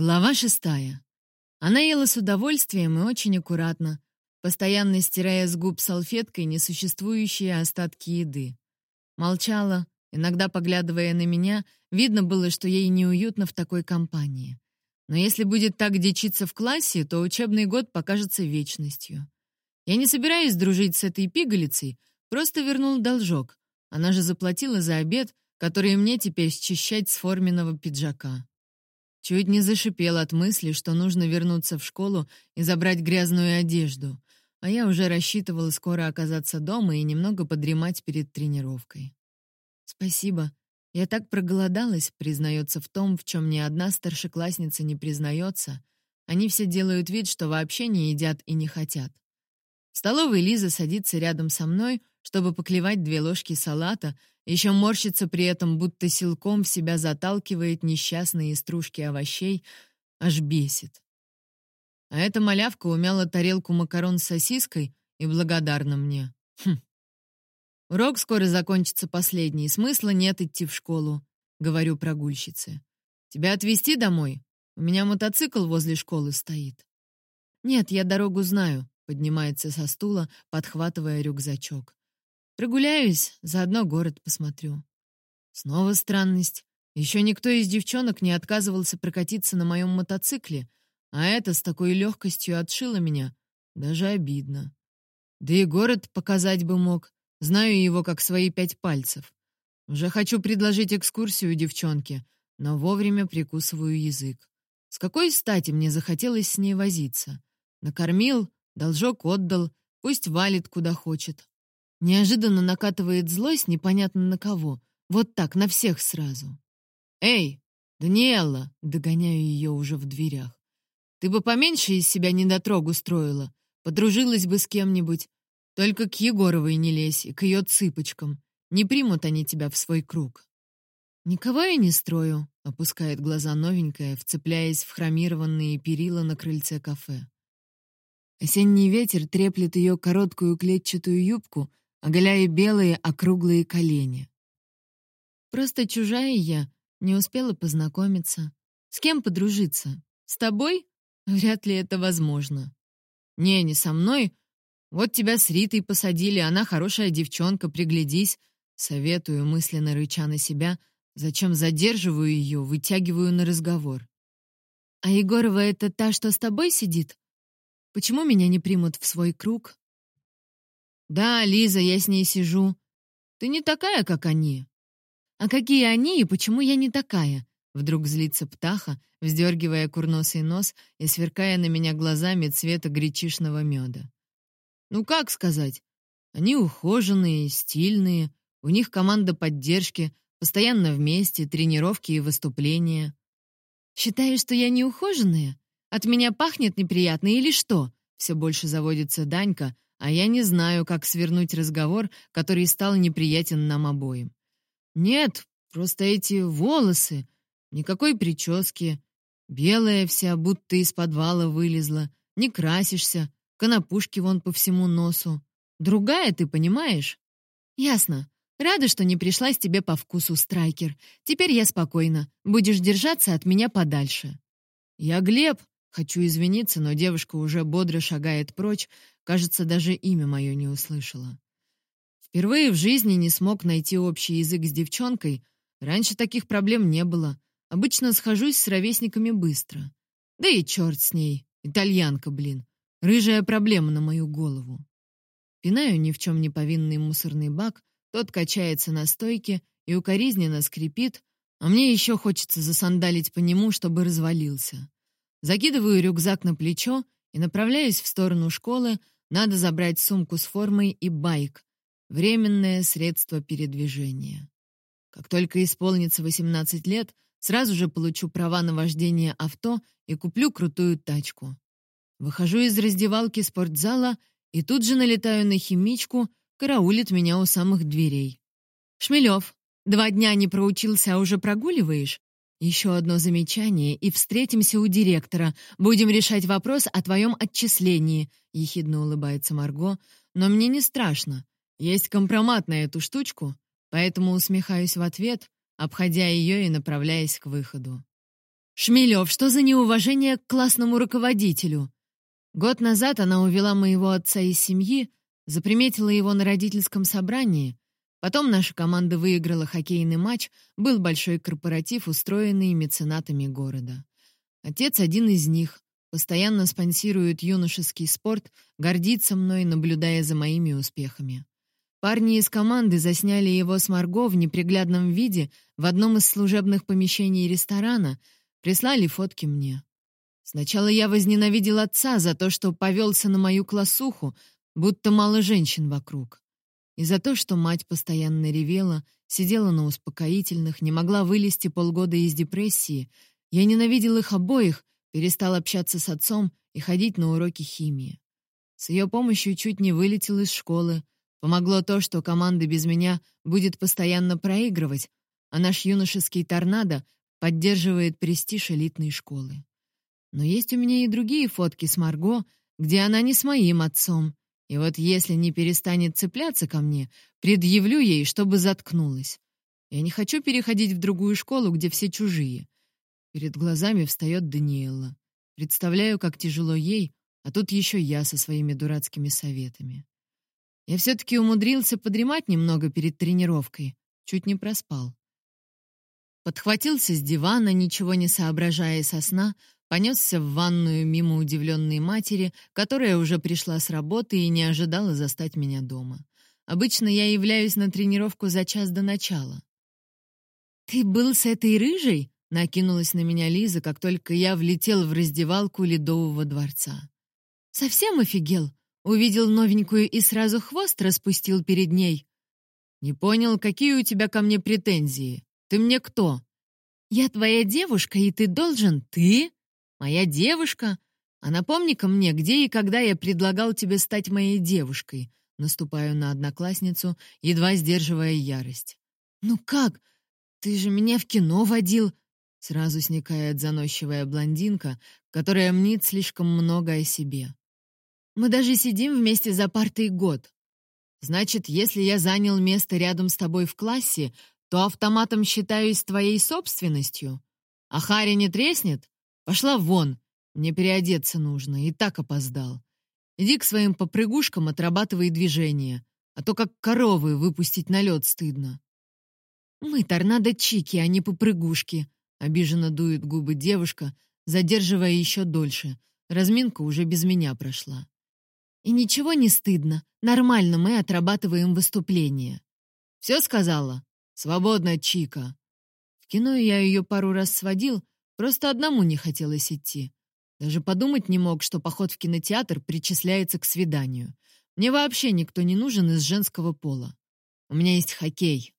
Глава шестая. Она ела с удовольствием и очень аккуратно, постоянно стирая с губ салфеткой несуществующие остатки еды. Молчала, иногда поглядывая на меня, видно было, что ей неуютно в такой компании. Но если будет так дичиться в классе, то учебный год покажется вечностью. Я не собираюсь дружить с этой пигалицей, просто вернул должок. Она же заплатила за обед, который мне теперь счищать с форменного пиджака. Чуть не зашипел от мысли, что нужно вернуться в школу и забрать грязную одежду, а я уже рассчитывала скоро оказаться дома и немного подремать перед тренировкой. «Спасибо. Я так проголодалась», признается в том, в чем ни одна старшеклассница не признается. Они все делают вид, что вообще не едят и не хотят. В столовой Лиза садится рядом со мной, чтобы поклевать две ложки салата, еще морщится при этом, будто силком в себя заталкивает несчастные стружки овощей, аж бесит. А эта малявка умяла тарелку макарон с сосиской и благодарна мне. Хм. Урок скоро закончится последний, смысла нет идти в школу, говорю прогульщице. Тебя отвезти домой? У меня мотоцикл возле школы стоит. Нет, я дорогу знаю, поднимается со стула, подхватывая рюкзачок. Прогуляюсь, заодно город посмотрю. Снова странность. Еще никто из девчонок не отказывался прокатиться на моем мотоцикле, а это с такой легкостью отшило меня. Даже обидно. Да и город показать бы мог. Знаю его как свои пять пальцев. Уже хочу предложить экскурсию девчонке, но вовремя прикусываю язык. С какой стати мне захотелось с ней возиться? Накормил, должок отдал, пусть валит куда хочет. Неожиданно накатывает злость непонятно на кого. Вот так, на всех сразу. «Эй, Даниэлла!» — догоняю ее уже в дверях. «Ты бы поменьше из себя недотрогу строила. Подружилась бы с кем-нибудь. Только к Егоровой не лезь и к ее цыпочкам. Не примут они тебя в свой круг». «Никого я не строю», — опускает глаза новенькая, вцепляясь в хромированные перила на крыльце кафе. Осенний ветер треплет ее короткую клетчатую юбку, оголяя белые округлые колени. Просто чужая я, не успела познакомиться. С кем подружиться? С тобой? Вряд ли это возможно. Не, не со мной. Вот тебя с Ритой посадили, она хорошая девчонка, приглядись. Советую, мысленно рыча на себя, зачем задерживаю ее, вытягиваю на разговор. А Егорова это та, что с тобой сидит? Почему меня не примут в свой круг? «Да, Лиза, я с ней сижу. Ты не такая, как они». «А какие они и почему я не такая?» Вдруг злится птаха, вздергивая курносый нос и сверкая на меня глазами цвета гречишного меда. «Ну как сказать? Они ухоженные, стильные, у них команда поддержки, постоянно вместе, тренировки и выступления». «Считаешь, что я не ухоженная? От меня пахнет неприятно или что?» Все больше заводится Данька, а я не знаю, как свернуть разговор, который стал неприятен нам обоим. Нет, просто эти волосы, никакой прически, белая вся, будто из подвала вылезла, не красишься, конопушки вон по всему носу. Другая, ты понимаешь? Ясно. Рада, что не пришлась тебе по вкусу, Страйкер. Теперь я спокойна. Будешь держаться от меня подальше. Я Глеб, Хочу извиниться, но девушка уже бодро шагает прочь, кажется, даже имя мое не услышала. Впервые в жизни не смог найти общий язык с девчонкой. Раньше таких проблем не было. Обычно схожусь с ровесниками быстро. Да и черт с ней, итальянка, блин. Рыжая проблема на мою голову. Пинаю ни в чем не повинный мусорный бак, тот качается на стойке и укоризненно скрипит, а мне еще хочется засандалить по нему, чтобы развалился. Закидываю рюкзак на плечо и направляюсь в сторону школы, надо забрать сумку с формой и байк, временное средство передвижения. Как только исполнится 18 лет, сразу же получу права на вождение авто и куплю крутую тачку. Выхожу из раздевалки спортзала и тут же налетаю на химичку, караулит меня у самых дверей. «Шмелев, два дня не проучился, а уже прогуливаешь? Еще одно замечание, и встретимся у директора. Будем решать вопрос о твоем отчислении», — ехидно улыбается Марго. «Но мне не страшно. Есть компромат на эту штучку, поэтому усмехаюсь в ответ, обходя ее и направляясь к выходу. Шмелев, что за неуважение к классному руководителю? Год назад она увела моего отца из семьи, заприметила его на родительском собрании. Потом наша команда выиграла хоккейный матч, был большой корпоратив, устроенный меценатами города. Отец один из них, постоянно спонсирует юношеский спорт, гордится мной, наблюдая за моими успехами. Парни из команды засняли его с Марго в неприглядном виде в одном из служебных помещений ресторана — Прислали фотки мне. Сначала я возненавидел отца за то, что повелся на мою классуху, будто мало женщин вокруг. И за то, что мать постоянно ревела, сидела на успокоительных, не могла вылезти полгода из депрессии. Я ненавидел их обоих, перестал общаться с отцом и ходить на уроки химии. С ее помощью чуть не вылетел из школы. Помогло то, что команда без меня будет постоянно проигрывать, а наш юношеский торнадо поддерживает престиж элитной школы. Но есть у меня и другие фотки с Марго, где она не с моим отцом. И вот если не перестанет цепляться ко мне, предъявлю ей, чтобы заткнулась. Я не хочу переходить в другую школу, где все чужие. Перед глазами встает Даниэла. Представляю, как тяжело ей, а тут еще я со своими дурацкими советами. Я все-таки умудрился подремать немного перед тренировкой. Чуть не проспал. Подхватился с дивана, ничего не соображая со сна, понесся в ванную мимо удивленной матери, которая уже пришла с работы и не ожидала застать меня дома. Обычно я являюсь на тренировку за час до начала. «Ты был с этой рыжей?» — накинулась на меня Лиза, как только я влетел в раздевалку Ледового дворца. «Совсем офигел? Увидел новенькую и сразу хвост распустил перед ней?» «Не понял, какие у тебя ко мне претензии?» Ты мне кто? Я твоя девушка, и ты должен... Ты? Моя девушка? А напомни-ка мне, где и когда я предлагал тебе стать моей девушкой. Наступаю на одноклассницу, едва сдерживая ярость. Ну как? Ты же меня в кино водил. Сразу сникает заносчивая блондинка, которая мнит слишком много о себе. Мы даже сидим вместе за партой год. Значит, если я занял место рядом с тобой в классе, то автоматом считаюсь твоей собственностью. А Харри не треснет? Пошла вон, мне переодеться нужно, и так опоздал. Иди к своим попрыгушкам, отрабатывай движения, а то как коровы выпустить на лед стыдно. Мы торнадо-чики, а не попрыгушки, обиженно дует губы девушка, задерживая еще дольше. Разминка уже без меня прошла. И ничего не стыдно, нормально мы отрабатываем выступление. Все сказала? «Свободно, Чика!» В кино я ее пару раз сводил, просто одному не хотелось идти. Даже подумать не мог, что поход в кинотеатр причисляется к свиданию. Мне вообще никто не нужен из женского пола. У меня есть хоккей.